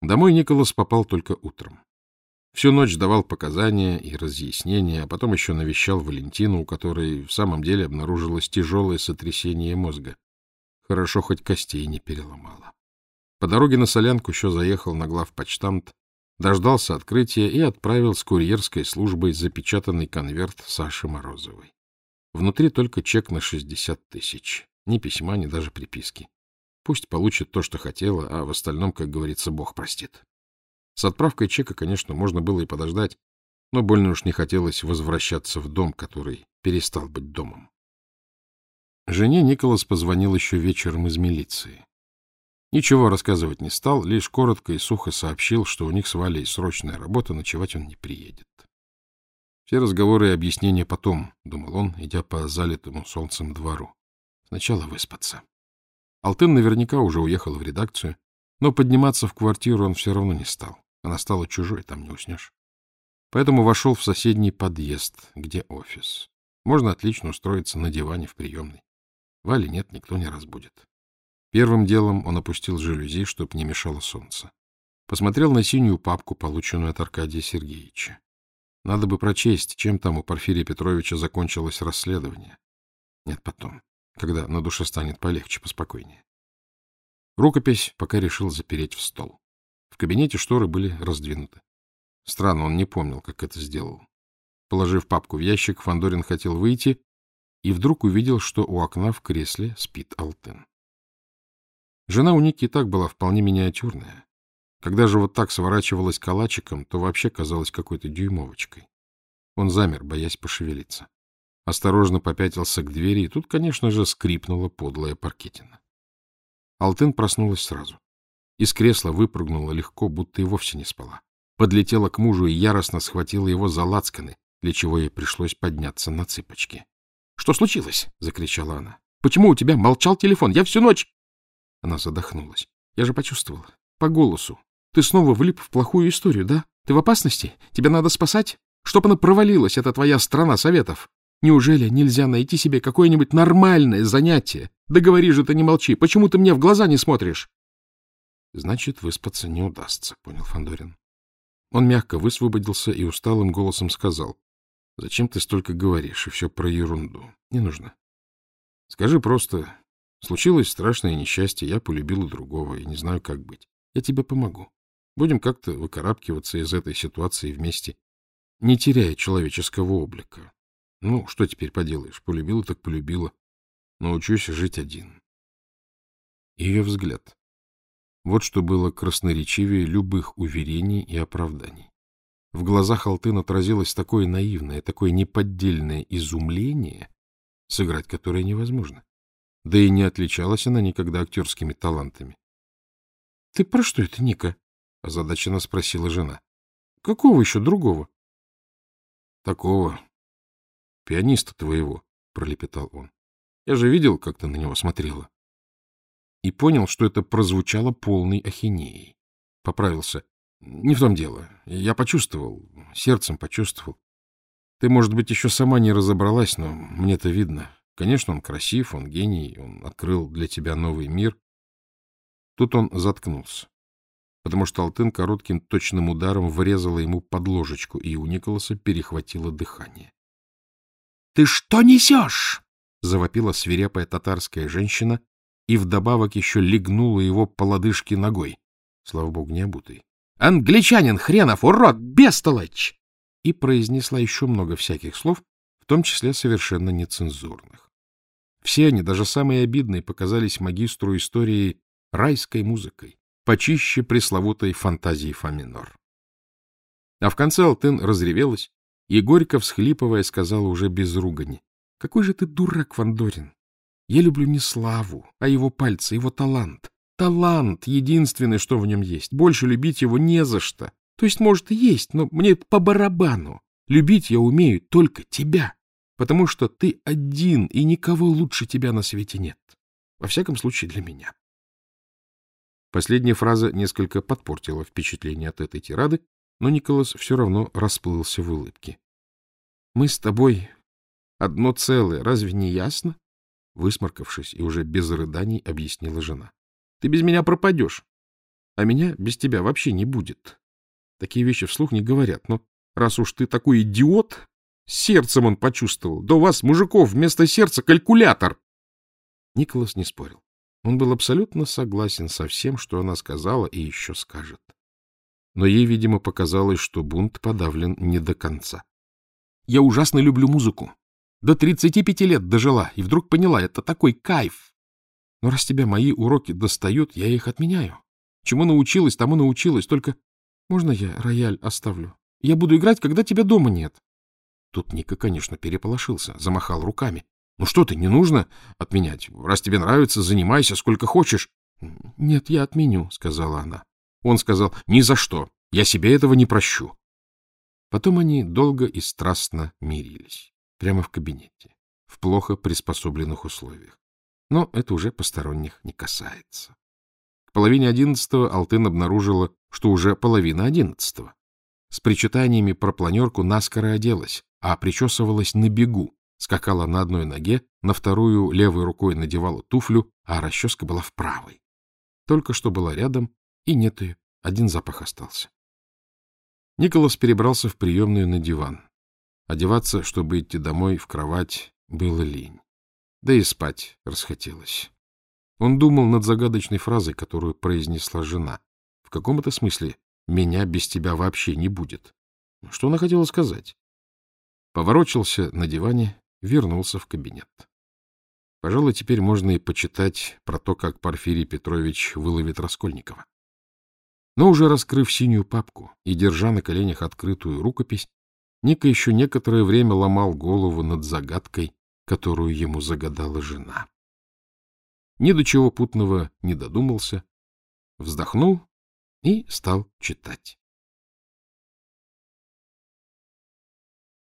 Домой Николас попал только утром. Всю ночь давал показания и разъяснения, а потом еще навещал Валентину, у которой в самом деле обнаружилось тяжелое сотрясение мозга. Хорошо, хоть костей не переломало. По дороге на солянку еще заехал на главпочтамт, дождался открытия и отправил с курьерской службой запечатанный конверт Саши Морозовой. Внутри только чек на 60 тысяч. Ни письма, ни даже приписки. Пусть получит то, что хотела, а в остальном, как говорится, Бог простит. С отправкой чека, конечно, можно было и подождать, но больно уж не хотелось возвращаться в дом, который перестал быть домом. Жене Николас позвонил еще вечером из милиции. Ничего рассказывать не стал, лишь коротко и сухо сообщил, что у них с Валей срочная работа, ночевать он не приедет. Все разговоры и объяснения потом, — думал он, идя по залитому солнцем двору. Сначала выспаться. Алтын наверняка уже уехал в редакцию, но подниматься в квартиру он все равно не стал. Она стала чужой, там не уснешь. Поэтому вошел в соседний подъезд, где офис. Можно отлично устроиться на диване в приемной. Вали нет, никто не разбудит. Первым делом он опустил жалюзи, чтоб не мешало солнце. Посмотрел на синюю папку, полученную от Аркадия Сергеевича. Надо бы прочесть, чем там у Порфирия Петровича закончилось расследование. Нет, потом, когда на душе станет полегче, поспокойнее. Рукопись пока решил запереть в стол. В кабинете шторы были раздвинуты. Странно, он не помнил, как это сделал. Положив папку в ящик, Фандорин хотел выйти и вдруг увидел, что у окна в кресле спит Алтын. Жена у Ники и так была вполне миниатюрная. Когда же вот так сворачивалась калачиком, то вообще казалась какой-то дюймовочкой. Он замер, боясь пошевелиться. Осторожно попятился к двери, и тут, конечно же, скрипнула подлая паркетина. Алтын проснулась сразу. Из кресла выпрыгнула легко, будто и вовсе не спала. Подлетела к мужу и яростно схватила его за лацканы, для чего ей пришлось подняться на цыпочки. — Что случилось? — закричала она. — Почему у тебя молчал телефон? Я всю ночь... Она задохнулась. Я же почувствовала. По голосу. Ты снова влип в плохую историю, да? Ты в опасности? Тебя надо спасать? Чтоб она провалилась, это твоя страна советов. Неужели нельзя найти себе какое-нибудь нормальное занятие? Да говори же ты, не молчи. Почему ты мне в глаза не смотришь? Значит, выспаться не удастся, понял Фандорин. Он мягко высвободился и усталым голосом сказал. Зачем ты столько говоришь и все про ерунду? Не нужно. Скажи просто, Случилось страшное несчастье, я полюбила другого и не знаю, как быть. Я тебе помогу. Будем как-то выкарабкиваться из этой ситуации вместе, не теряя человеческого облика. Ну, что теперь поделаешь? Полюбила так полюбила. Научусь жить один. Ее взгляд. Вот что было красноречивее любых уверений и оправданий. В глазах Алтын отразилось такое наивное, такое неподдельное изумление, сыграть которое невозможно. Да и не отличалась она никогда актерскими талантами. — Ты про что это, Ника? — озадаченно спросила жена. — Какого еще другого? — Такого. Пианиста твоего, — пролепетал он. — Я же видел, как ты на него смотрела. И понял, что это прозвучало полной ахинеей. Поправился. — Не в том дело. Я почувствовал, сердцем почувствовал. Ты, может быть, еще сама не разобралась, но мне-то видно. Конечно, он красив, он гений, он открыл для тебя новый мир. Тут он заткнулся, потому что Алтын коротким точным ударом врезала ему под ложечку, и у Николаса перехватило дыхание. — Ты что несешь? — завопила свирепая татарская женщина и вдобавок еще легнула его по лодыжке ногой. Слава богу, не обутый. — Англичанин, хренов, урод, бестолочь! И произнесла еще много всяких слов, в том числе совершенно нецензурных. Все они, даже самые обидные, показались магистру истории райской музыкой, почище пресловутой фантазии фа А в конце Алтын разревелась и, горько всхлипывая, сказала уже без ругани. — Какой же ты дурак, Фандорин! Я люблю не славу, а его пальцы, его талант. Талант — единственное, что в нем есть. Больше любить его не за что. То есть, может, и есть, но мне по барабану. Любить я умею только тебя потому что ты один, и никого лучше тебя на свете нет. Во всяком случае, для меня. Последняя фраза несколько подпортила впечатление от этой тирады, но Николас все равно расплылся в улыбке. — Мы с тобой одно целое, разве не ясно? Высморкавшись и уже без рыданий, объяснила жена. — Ты без меня пропадешь. А меня без тебя вообще не будет. Такие вещи вслух не говорят, но раз уж ты такой идиот, сердцем он почувствовал. У вас, мужиков, вместо сердца калькулятор. Николас не спорил. Он был абсолютно согласен со всем, что она сказала и еще скажет. Но ей, видимо, показалось, что бунт подавлен не до конца. Я ужасно люблю музыку. До 35 лет дожила, и вдруг поняла, это такой кайф. Но раз тебя мои уроки достают, я их отменяю. Чему научилась, тому научилась. Только можно я рояль оставлю? Я буду играть, когда тебя дома нет. Тут Ника, конечно, переполошился, замахал руками. Ну что ты, не нужно отменять. Раз тебе нравится, занимайся сколько хочешь. Нет, я отменю, сказала она. Он сказал, ни за что. Я себе этого не прощу. Потом они долго и страстно мирились. Прямо в кабинете. В плохо приспособленных условиях. Но это уже посторонних не касается. К половине одиннадцатого Алтын обнаружила, что уже половина одиннадцатого. С причитаниями про планерку наскоро оделась, а причесывалась на бегу, скакала на одной ноге, на вторую левой рукой надевала туфлю, а расческа была в правой. Только что была рядом, и нет ее, один запах остался. Николас перебрался в приемную на диван. Одеваться, чтобы идти домой в кровать, было лень. Да и спать расхотелось. Он думал над загадочной фразой, которую произнесла жена. В каком-то смысле «меня без тебя вообще не будет». Что она хотела сказать? Поворочился на диване, вернулся в кабинет. Пожалуй, теперь можно и почитать про то, как Порфирий Петрович выловит Раскольникова. Но уже раскрыв синюю папку и держа на коленях открытую рукопись, Ника еще некоторое время ломал голову над загадкой, которую ему загадала жена. Ни до чего путного не додумался, вздохнул и стал читать.